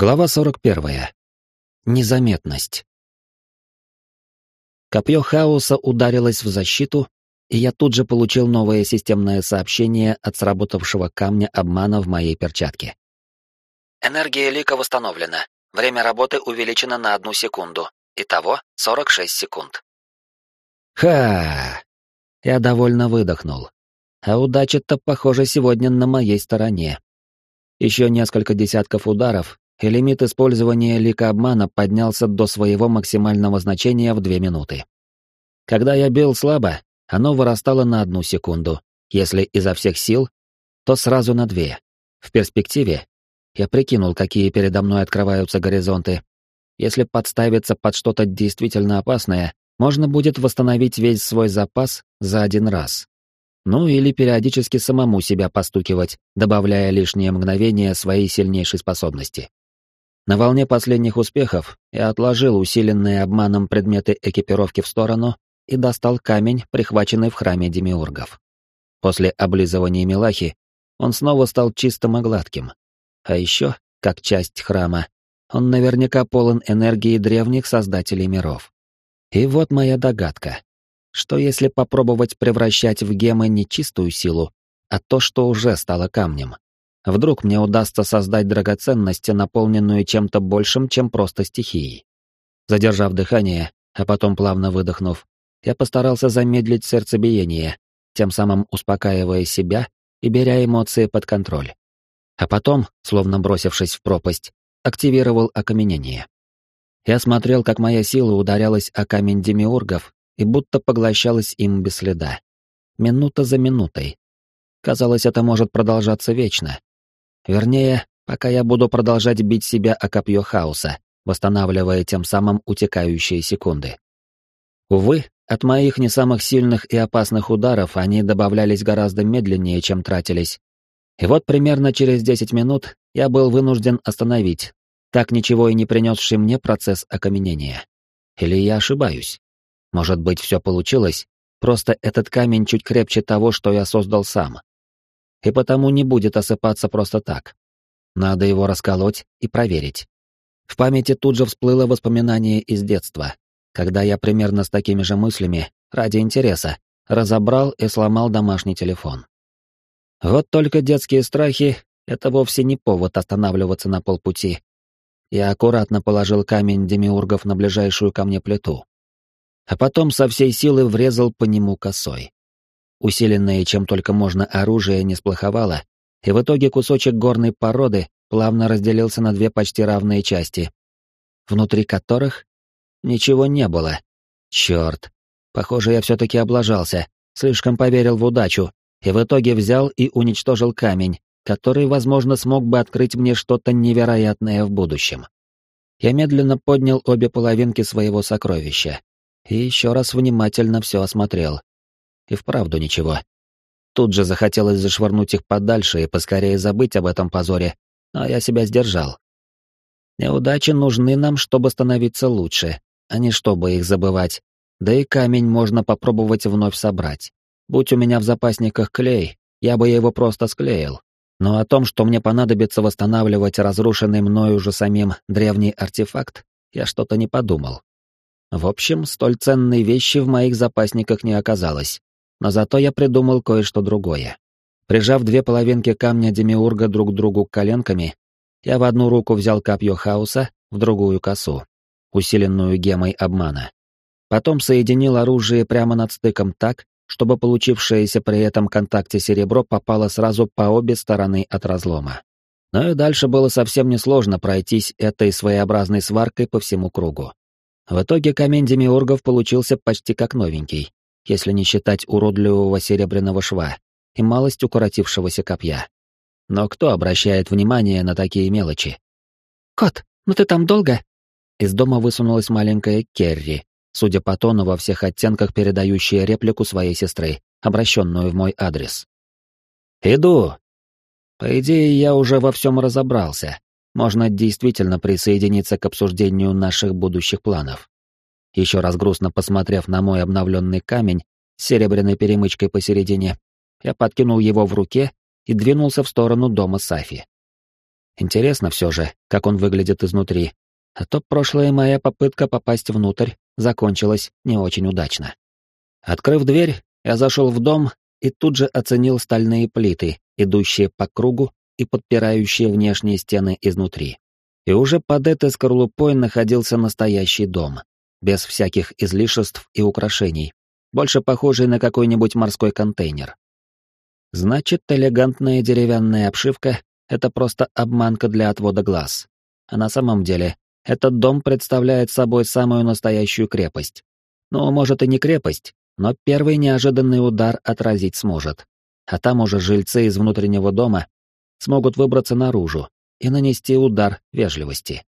Глава 41. Незаметность. Копье хаоса ударилось в защиту, и я тут же получил новое системное сообщение от сработавшего камня обмана в моей перчатке. Энергия лика восстановлена. Время работы увеличено на одну секунду. Итого 46 секунд. Ха! Я довольно выдохнул. А удача-то, похоже, сегодня на моей стороне. Еще несколько десятков ударов, и лимит использования лика обмана поднялся до своего максимального значения в две минуты. Когда я бил слабо, оно вырастало на одну секунду, если изо всех сил, то сразу на две. В перспективе я прикинул, какие передо мной открываются горизонты. Если подставиться под что-то действительно опасное, можно будет восстановить весь свой запас за один раз. Ну или периодически самому себя постукивать, добавляя лишние мгновения своей сильнейшей способности. На волне последних успехов я отложил усиленные обманом предметы экипировки в сторону и достал камень, прихваченный в храме демиургов. После облизывания Милахи он снова стал чистым и гладким. А еще, как часть храма, он наверняка полон энергии древних создателей миров. И вот моя догадка. Что если попробовать превращать в гемы не чистую силу, а то, что уже стало камнем? Вдруг мне удастся создать драгоценность, наполненную чем-то большим, чем просто стихией. Задержав дыхание, а потом плавно выдохнув, я постарался замедлить сердцебиение, тем самым успокаивая себя и беря эмоции под контроль. А потом, словно бросившись в пропасть, активировал окаменение. Я смотрел, как моя сила ударялась о камень демиургов и будто поглощалась им без следа. Минута за минутой. Казалось, это может продолжаться вечно, Вернее, пока я буду продолжать бить себя о копье хаоса, восстанавливая тем самым утекающие секунды. Увы, от моих не самых сильных и опасных ударов они добавлялись гораздо медленнее, чем тратились. И вот примерно через 10 минут я был вынужден остановить, так ничего и не принесший мне процесс окаменения. Или я ошибаюсь? Может быть, все получилось, просто этот камень чуть крепче того, что я создал сам и потому не будет осыпаться просто так. Надо его расколоть и проверить. В памяти тут же всплыло воспоминание из детства, когда я примерно с такими же мыслями, ради интереса, разобрал и сломал домашний телефон. Вот только детские страхи — это вовсе не повод останавливаться на полпути. Я аккуратно положил камень демиургов на ближайшую ко мне плиту, а потом со всей силы врезал по нему косой. Усиленное чем только можно оружие не сплоховало, и в итоге кусочек горной породы плавно разделился на две почти равные части, внутри которых ничего не было. Черт. Похоже, я все-таки облажался, слишком поверил в удачу, и в итоге взял и уничтожил камень, который, возможно, смог бы открыть мне что-то невероятное в будущем. Я медленно поднял обе половинки своего сокровища и еще раз внимательно все осмотрел. И вправду ничего. Тут же захотелось зашвырнуть их подальше и поскорее забыть об этом позоре, но я себя сдержал. Неудачи нужны нам, чтобы становиться лучше, а не чтобы их забывать. Да и камень можно попробовать вновь собрать. Будь у меня в запасниках клей, я бы его просто склеил. Но о том, что мне понадобится восстанавливать разрушенный мною же самим древний артефакт, я что-то не подумал. В общем, столь ценной вещи в моих запасниках не оказалось но зато я придумал кое-что другое. Прижав две половинки камня демиурга друг к другу коленками, я в одну руку взял копье хаоса, в другую косу, усиленную гемой обмана. Потом соединил оружие прямо над стыком так, чтобы получившееся при этом контакте серебро попало сразу по обе стороны от разлома. Но и дальше было совсем несложно пройтись этой своеобразной сваркой по всему кругу. В итоге камень демиургов получился почти как новенький, если не считать уродливого серебряного шва и малость укоротившегося копья. Но кто обращает внимание на такие мелочи? «Кот, ну ты там долго?» Из дома высунулась маленькая Керри, судя по тону во всех оттенках передающая реплику своей сестры, обращенную в мой адрес. «Иду!» По идее, я уже во всем разобрался. Можно действительно присоединиться к обсуждению наших будущих планов. Еще раз грустно посмотрев на мой обновленный камень с серебряной перемычкой посередине, я подкинул его в руке и двинулся в сторону дома Сафи. Интересно все же, как он выглядит изнутри. А то прошлая моя попытка попасть внутрь закончилась не очень удачно. Открыв дверь, я зашел в дом и тут же оценил стальные плиты, идущие по кругу и подпирающие внешние стены изнутри. И уже под этой скорлупой находился настоящий дом, без всяких излишеств и украшений, больше похожий на какой-нибудь морской контейнер. Значит, элегантная деревянная обшивка — это просто обманка для отвода глаз. А на самом деле, этот дом представляет собой самую настоящую крепость. Ну, может и не крепость, но первый неожиданный удар отразить сможет. А там уже жильцы из внутреннего дома смогут выбраться наружу и нанести удар вежливости.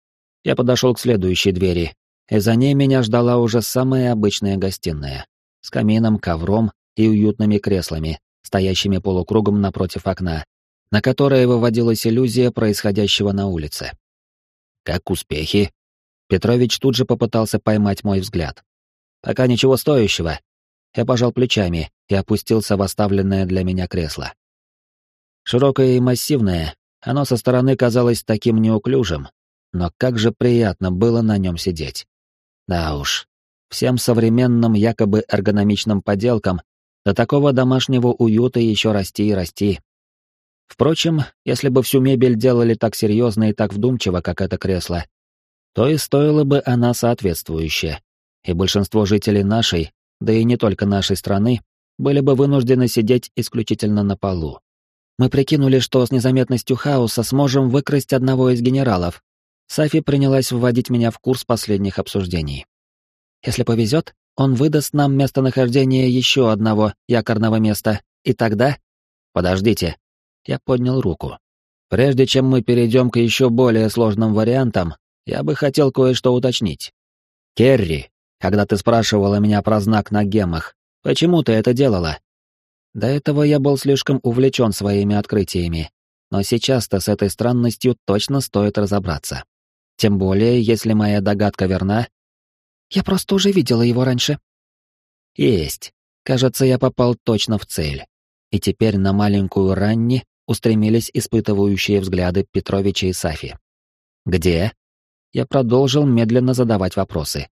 Я подошел к следующей двери, и за ней меня ждала уже самая обычная гостиная, с камином, ковром и уютными креслами, стоящими полукругом напротив окна, на которое выводилась иллюзия происходящего на улице. «Как успехи?» Петрович тут же попытался поймать мой взгляд. «Пока ничего стоящего». Я пожал плечами и опустился в оставленное для меня кресло. Широкое и массивное, оно со стороны казалось таким неуклюжим, но как же приятно было на нем сидеть. Да уж, всем современным якобы эргономичным поделкам до такого домашнего уюта еще расти и расти. Впрочем, если бы всю мебель делали так серьезно и так вдумчиво, как это кресло, то и стоила бы она соответствующе, и большинство жителей нашей, да и не только нашей страны, были бы вынуждены сидеть исключительно на полу. Мы прикинули, что с незаметностью хаоса сможем выкрасть одного из генералов. Сафи принялась вводить меня в курс последних обсуждений. Если повезет, он выдаст нам местонахождение еще одного якорного места, и тогда... Подождите. Я поднял руку. Прежде чем мы перейдем к еще более сложным вариантам, я бы хотел кое-что уточнить. Керри, когда ты спрашивала меня про знак на гемах, почему ты это делала? До этого я был слишком увлечен своими открытиями, но сейчас-то с этой странностью точно стоит разобраться. Тем более, если моя догадка верна. Я просто уже видела его раньше. Есть. Кажется, я попал точно в цель. И теперь на маленькую Ранни устремились испытывающие взгляды Петровича и Сафи. «Где?» Я продолжил медленно задавать вопросы,